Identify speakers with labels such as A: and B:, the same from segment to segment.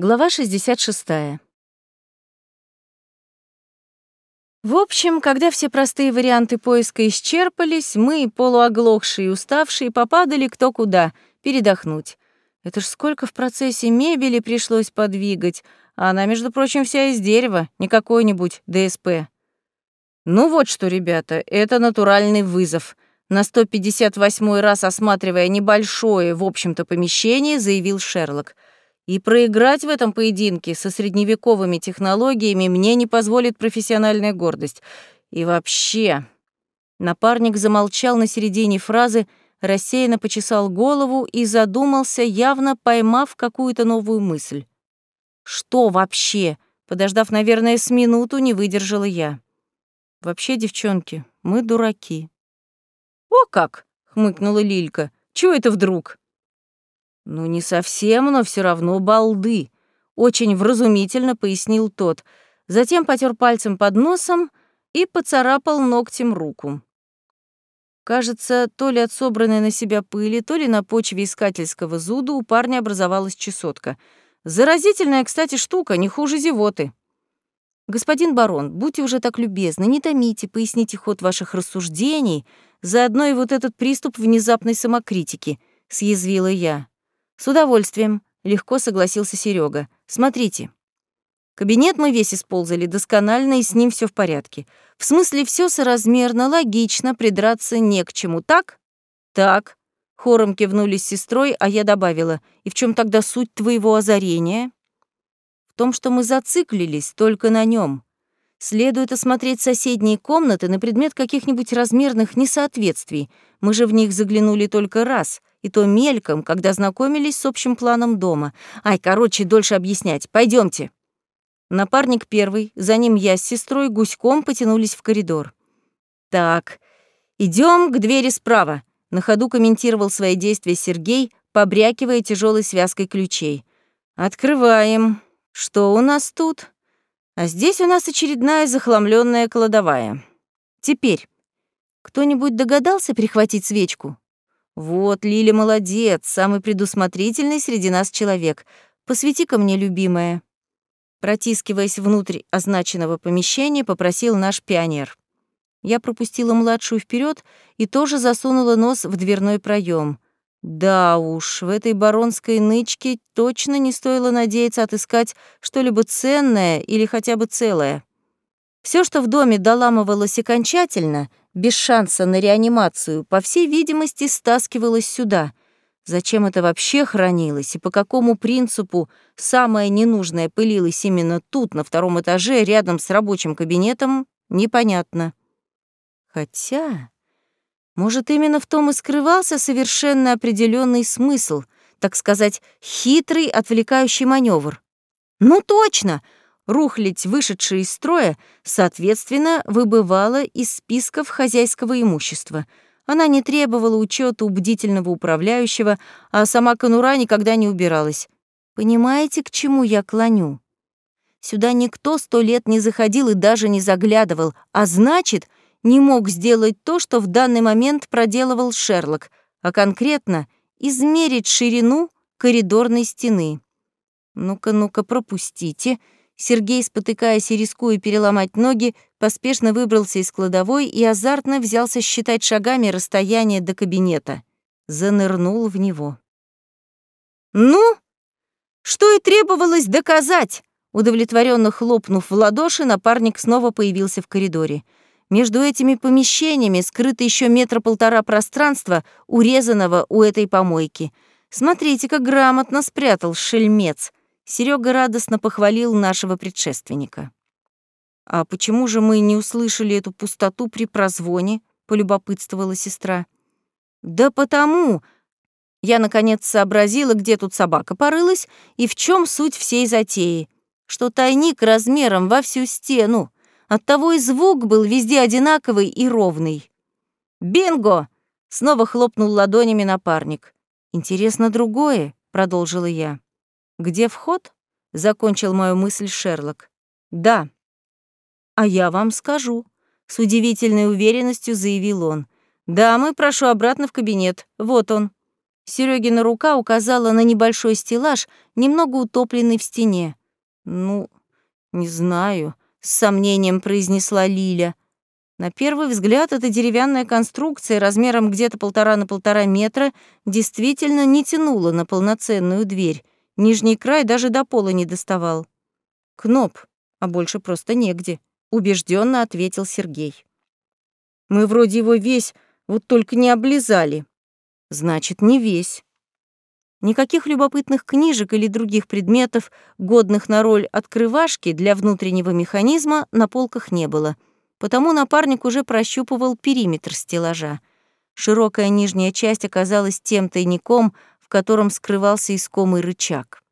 A: Глава 66. В общем, когда все простые варианты поиска исчерпались, мы, полуоглохшие и уставшие, попадали кто куда, передохнуть. Это ж сколько в процессе мебели пришлось подвигать, а она, между прочим, вся из дерева, не какой-нибудь ДСП. Ну вот что, ребята, это натуральный вызов. На 158 раз осматривая небольшое, в общем-то, помещение, заявил Шерлок — и проиграть в этом поединке со средневековыми технологиями мне не позволит профессиональная гордость. И вообще... Напарник замолчал на середине фразы, рассеянно почесал голову и задумался, явно поймав какую-то новую мысль. «Что вообще?» Подождав, наверное, с минуту, не выдержала я. «Вообще, девчонки, мы дураки». «О как!» — хмыкнула Лилька. «Чего это вдруг?» «Ну, не совсем, но все равно балды», — очень вразумительно пояснил тот. Затем потер пальцем под носом и поцарапал ногтем руку. Кажется, то ли от собранной на себя пыли, то ли на почве искательского зуда у парня образовалась чесотка. Заразительная, кстати, штука, не хуже зевоты. «Господин барон, будьте уже так любезны, не томите, поясните ход ваших рассуждений, заодно и вот этот приступ внезапной самокритики», — съязвила я. «С удовольствием», — легко согласился Серега. «Смотрите. Кабинет мы весь исползали досконально, и с ним все в порядке. В смысле, все соразмерно, логично, придраться не к чему. Так? Так. Хором кивнули с сестрой, а я добавила, и в чем тогда суть твоего озарения? В том, что мы зациклились только на нем. Следует осмотреть соседние комнаты на предмет каких-нибудь размерных несоответствий. Мы же в них заглянули только раз, и то мельком, когда знакомились с общим планом дома. Ай, короче, дольше объяснять. Пойдемте. Напарник первый, за ним я с сестрой гуськом потянулись в коридор. Так, идем к двери справа. На ходу комментировал свои действия Сергей, побрякивая тяжелой связкой ключей. Открываем. Что у нас тут? А здесь у нас очередная захламленная кладовая. Теперь, кто-нибудь догадался прихватить свечку? «Вот, Лиля молодец, самый предусмотрительный среди нас человек. Посвети-ка мне, любимая». Протискиваясь внутрь означенного помещения, попросил наш пионер. Я пропустила младшую вперед и тоже засунула нос в дверной проем. Да уж, в этой баронской нычке точно не стоило надеяться отыскать что-либо ценное или хотя бы целое. Все, что в доме доламывалось окончательно, без шанса на реанимацию, по всей видимости, стаскивалось сюда. Зачем это вообще хранилось и по какому принципу самое ненужное пылилось именно тут, на втором этаже, рядом с рабочим кабинетом, непонятно. Хотя, может, именно в том и скрывался совершенно определенный смысл, так сказать, хитрый отвлекающий маневр. Ну точно! Рухлядь, вышедшая из строя, соответственно, выбывала из списков хозяйского имущества. Она не требовала учета у бдительного управляющего, а сама конура никогда не убиралась. Понимаете, к чему я клоню? Сюда никто сто лет не заходил и даже не заглядывал, а значит, не мог сделать то, что в данный момент проделывал Шерлок, а конкретно измерить ширину коридорной стены. «Ну-ка, ну-ка, пропустите», Сергей, спотыкаясь и рискуя переломать ноги, поспешно выбрался из кладовой и азартно взялся считать шагами расстояние до кабинета. Занырнул в него. «Ну, что и требовалось доказать!» Удовлетворенно хлопнув в ладоши, напарник снова появился в коридоре. Между этими помещениями скрыто еще метра полтора пространства, урезанного у этой помойки. Смотрите, как грамотно спрятал шельмец. Серега радостно похвалил нашего предшественника. «А почему же мы не услышали эту пустоту при прозвоне?» — полюбопытствовала сестра. «Да потому...» Я, наконец, сообразила, где тут собака порылась и в чем суть всей затеи. Что тайник размером во всю стену. Оттого и звук был везде одинаковый и ровный. «Бинго!» — снова хлопнул ладонями напарник. «Интересно другое», — продолжила я. «Где вход?» — закончил мою мысль Шерлок. «Да». «А я вам скажу», — с удивительной уверенностью заявил он. «Дамы, прошу обратно в кабинет. Вот он». Серёгина рука указала на небольшой стеллаж, немного утопленный в стене. «Ну, не знаю», — с сомнением произнесла Лиля. На первый взгляд эта деревянная конструкция размером где-то полтора на полтора метра действительно не тянула на полноценную дверь. Нижний край даже до пола не доставал. «Кноп, а больше просто негде», — убежденно ответил Сергей. «Мы вроде его весь, вот только не облизали». «Значит, не весь». Никаких любопытных книжек или других предметов, годных на роль открывашки для внутреннего механизма, на полках не было, потому напарник уже прощупывал периметр стеллажа. Широкая нижняя часть оказалась тем тайником, в котором скрывался искомый рычаг.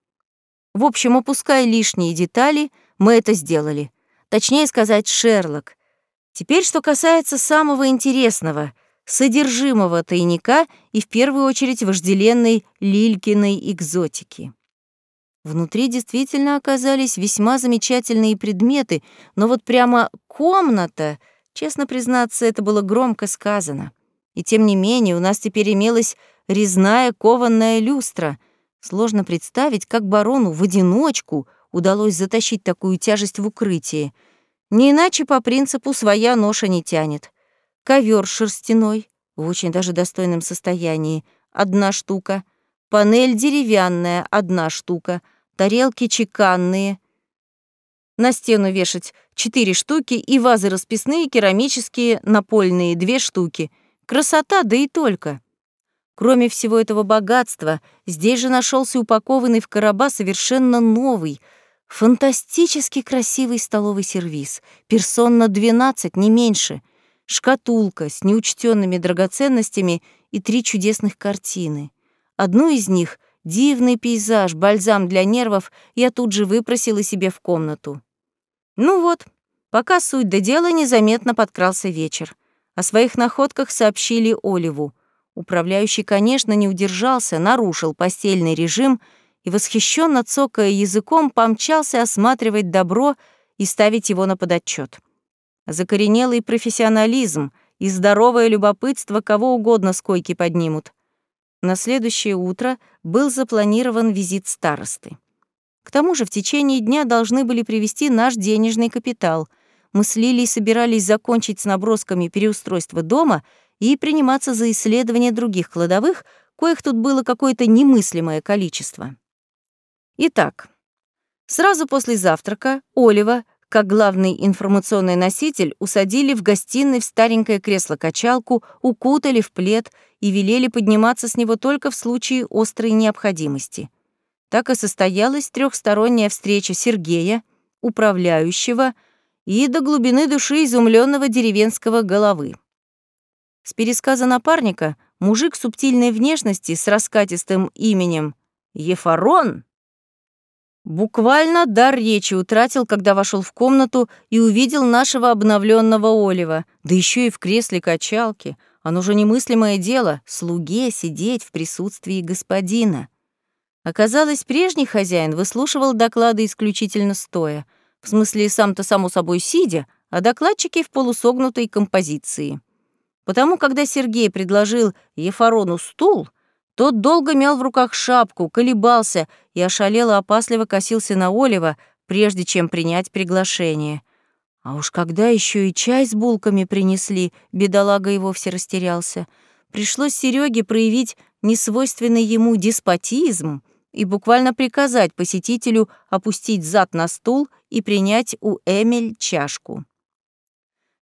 A: В общем, опуская лишние детали, мы это сделали. Точнее сказать, Шерлок. Теперь, что касается самого интересного — содержимого тайника и в первую очередь вожделенной Лилькиной экзотики. Внутри действительно оказались весьма замечательные предметы, но вот прямо комната, честно признаться, это было громко сказано. И тем не менее у нас теперь имелась резная кованная люстра. Сложно представить, как барону в одиночку удалось затащить такую тяжесть в укрытие. Не иначе по принципу «своя ноша не тянет» ковер шерстяной, в очень даже достойном состоянии, одна штука, панель деревянная, одна штука, тарелки чеканные, на стену вешать четыре штуки и вазы расписные, керамические, напольные, две штуки. Красота, да и только. Кроме всего этого богатства, здесь же нашелся упакованный в короба совершенно новый, фантастически красивый столовый сервиз. Персон на 12, не меньше — шкатулка с неучтенными драгоценностями и три чудесных картины. Одну из них — дивный пейзаж, бальзам для нервов, я тут же выпросила себе в комнату. Ну вот, пока суть до дела, незаметно подкрался вечер. О своих находках сообщили Оливу. Управляющий, конечно, не удержался, нарушил постельный режим и, восхищенно цокая языком, помчался осматривать добро и ставить его на подотчет закоренелый профессионализм и здоровое любопытство кого угодно с койки поднимут. На следующее утро был запланирован визит старосты. К тому же в течение дня должны были привести наш денежный капитал. Мы с Лилией собирались закончить с набросками переустройства дома и приниматься за исследование других кладовых, коих тут было какое-то немыслимое количество. Итак, сразу после завтрака Олива как главный информационный носитель, усадили в гостиной в старенькое кресло-качалку, укутали в плед и велели подниматься с него только в случае острой необходимости. Так и состоялась трехсторонняя встреча Сергея, управляющего и до глубины души изумленного деревенского головы. С пересказа напарника мужик субтильной внешности с раскатистым именем Ефарон Буквально дар речи утратил, когда вошел в комнату и увидел нашего обновленного Олива, да еще и в кресле качалки. Оно же немыслимое дело — слуге сидеть в присутствии господина. Оказалось, прежний хозяин выслушивал доклады исключительно стоя, в смысле сам-то само собой сидя, а докладчики в полусогнутой композиции. Потому, когда Сергей предложил Ефарону стул, тот долго мял в руках шапку, колебался и ошалело опасливо косился на Олива, прежде чем принять приглашение. А уж когда еще и чай с булками принесли, бедолага и вовсе растерялся. Пришлось Сереге проявить несвойственный ему деспотизм и буквально приказать посетителю опустить зад на стул и принять у Эмиль чашку.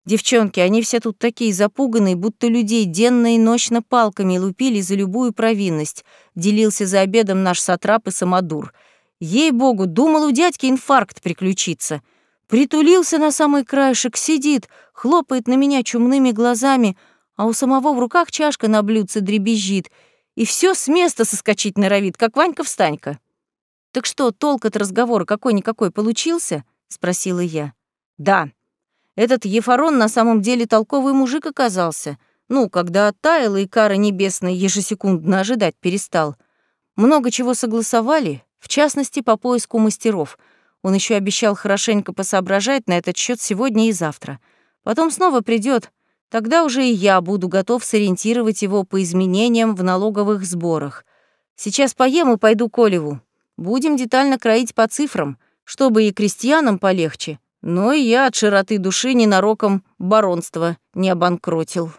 A: Девчонки, они все тут такие запуганные, будто людей денно и ночно палками лупили за любую провинность, делился за обедом наш сатрап и самодур. Ей-богу, думал, у дядьки инфаркт приключится. Притулился на самый краешек, сидит, хлопает на меня чумными глазами, а у самого в руках чашка на блюдце дребезжит, и все с места соскочить норовит, как Ванька-встанька. «Так что, толк от разговора какой-никакой получился?» — спросила я. «Да», этот Ефарон на самом деле толковый мужик оказался. Ну, когда оттаял и кара небесной ежесекундно ожидать перестал. Много чего согласовали, в частности, по поиску мастеров. Он еще обещал хорошенько посоображать на этот счет сегодня и завтра. Потом снова придет. Тогда уже и я буду готов сориентировать его по изменениям в налоговых сборах. Сейчас поем и пойду к Олеву. Будем детально кроить по цифрам, чтобы и крестьянам полегче, но и я от широты души ненароком баронство не обанкротил.